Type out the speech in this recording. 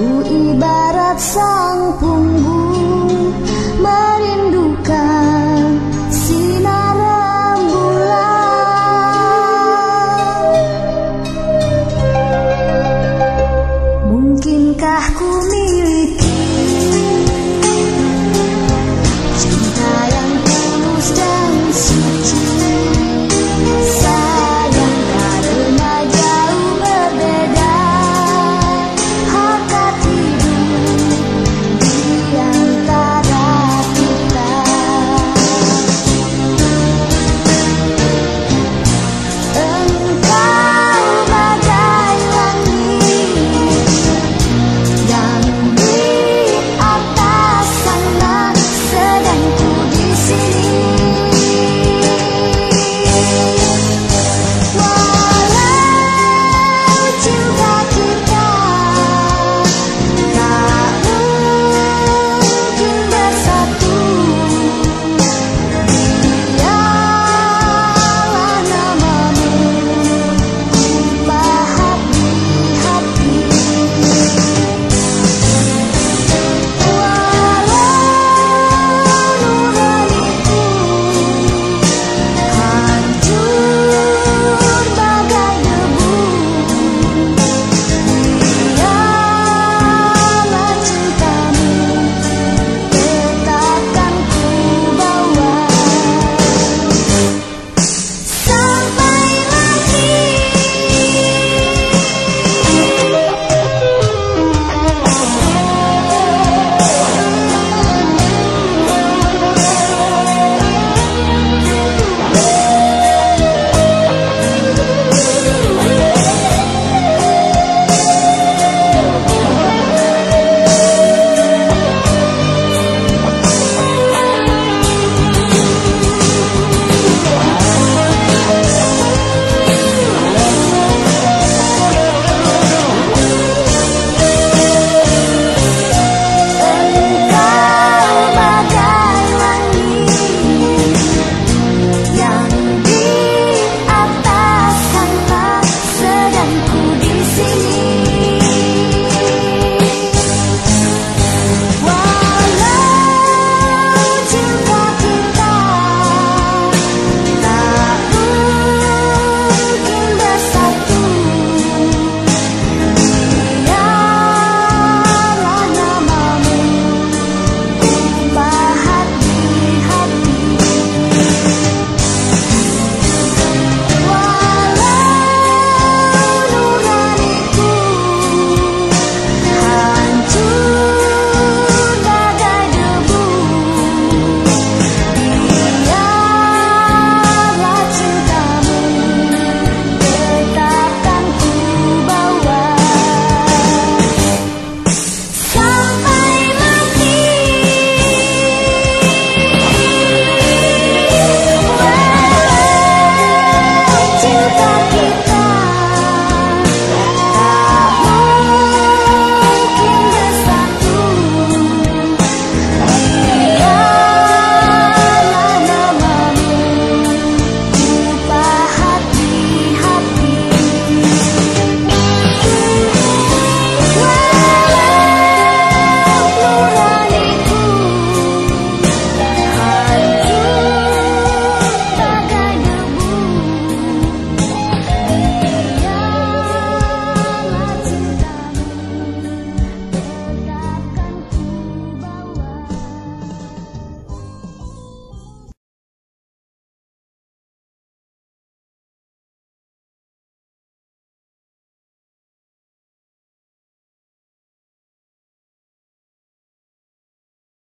Aku ibarat saya